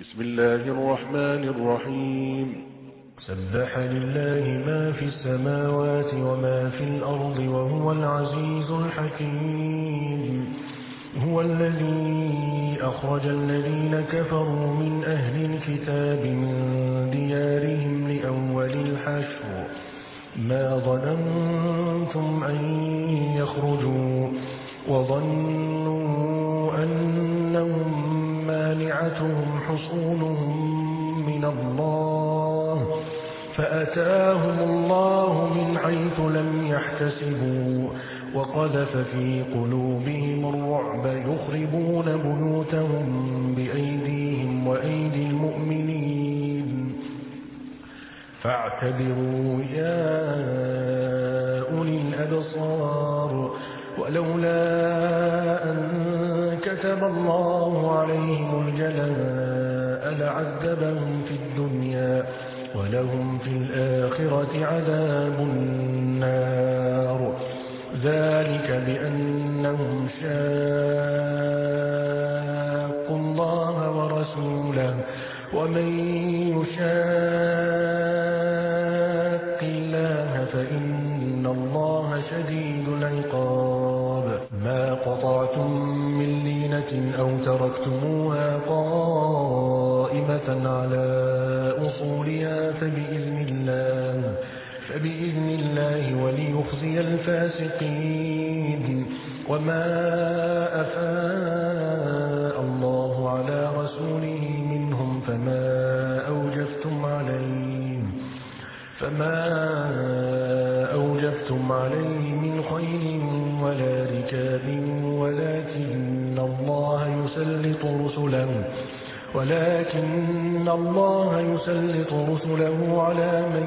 بسم الله الرحمن الرحيم. سبح لله ما في السماوات وما في الأرض وهو العزيز الحكيم. هو الذي أخرج الذين كفروا من أهل الكتاب الله فأتاهم الله من حيث لم يحتسبوا وقذف في قلوبهم الرعب يخربون بيوتهم بأيديهم وأيدي المؤمنين. فاعتبروا يا أولي الأبصار ولولا أن كتب الله عليهم الجلاء لعذبهم في الدنيا ولهم في الآخرة عذاب النار. ذلك بأنهم شاقوا الله ورسوله ومن يشاق الله فإن الله شديد العقاب. ما قطعتم من لينة أو تركتموها قائمة الله وليخزي الفاسقين. وما أفاء الله على رسوله منهم فما أوجفتم عليه. فما أوجفتم عليه من خيل ولا ركاب ولكن الله يسلط رسله. ولكن الله يسلط رسله على من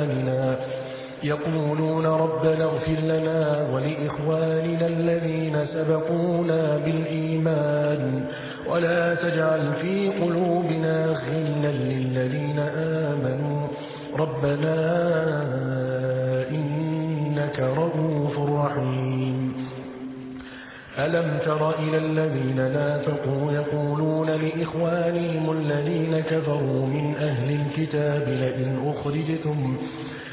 يقولون ربنا اغفر لنا ولإخواننا الذين سبقونا بالإيمان ولا تجعل في قلوبنا غلا للذين آمنوا ربنا إنك رؤوف رحيم. ألم تر إلى الذين نافقوا يقولون لإخوانهم الذين كفروا من أهل الكتاب لئن أخرجتم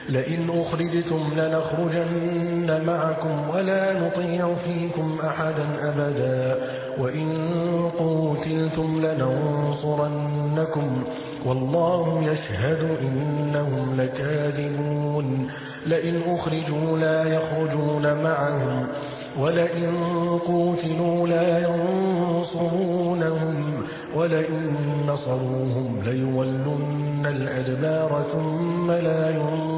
لئن أخرجتم لنخرجن معكم ولا نطيع فيكم أحدا أبدا. وإن قوتلتم لننصرنكم والله يشهد إنهم لكاذبون. لئن أخرجوا لا يخرجون معهم ولئن قوتلوا لا ينصرونهم ولئن نصروهم ليولن الأدبار ثم لا ينصرون.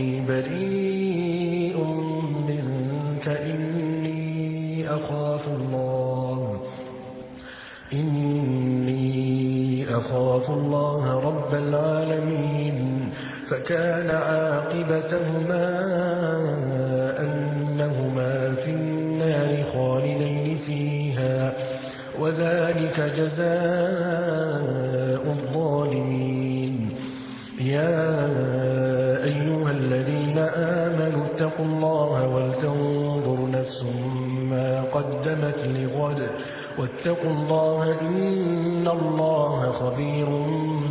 رب العالمين فكان عاقبتهما أنهما في النار خالدين فيها وذلك جزاء الظالمين. يا أيها الذين آمنوا اتقوا الله ولتنظر نفس ما قدمت لغد واتقوا الله إن الله خبير